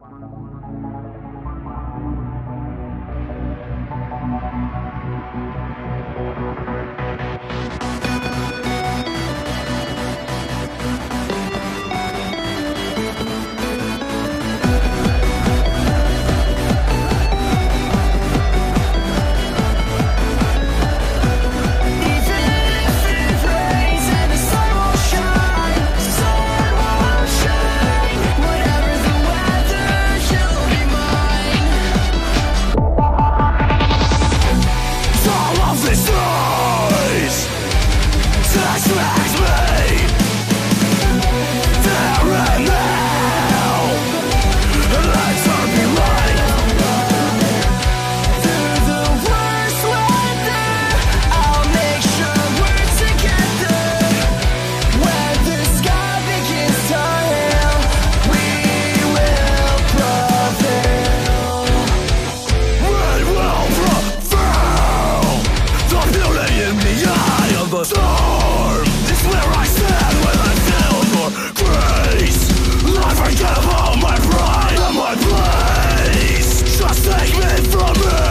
Thank you. me from it!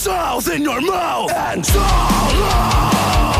South in your mouth. And swallow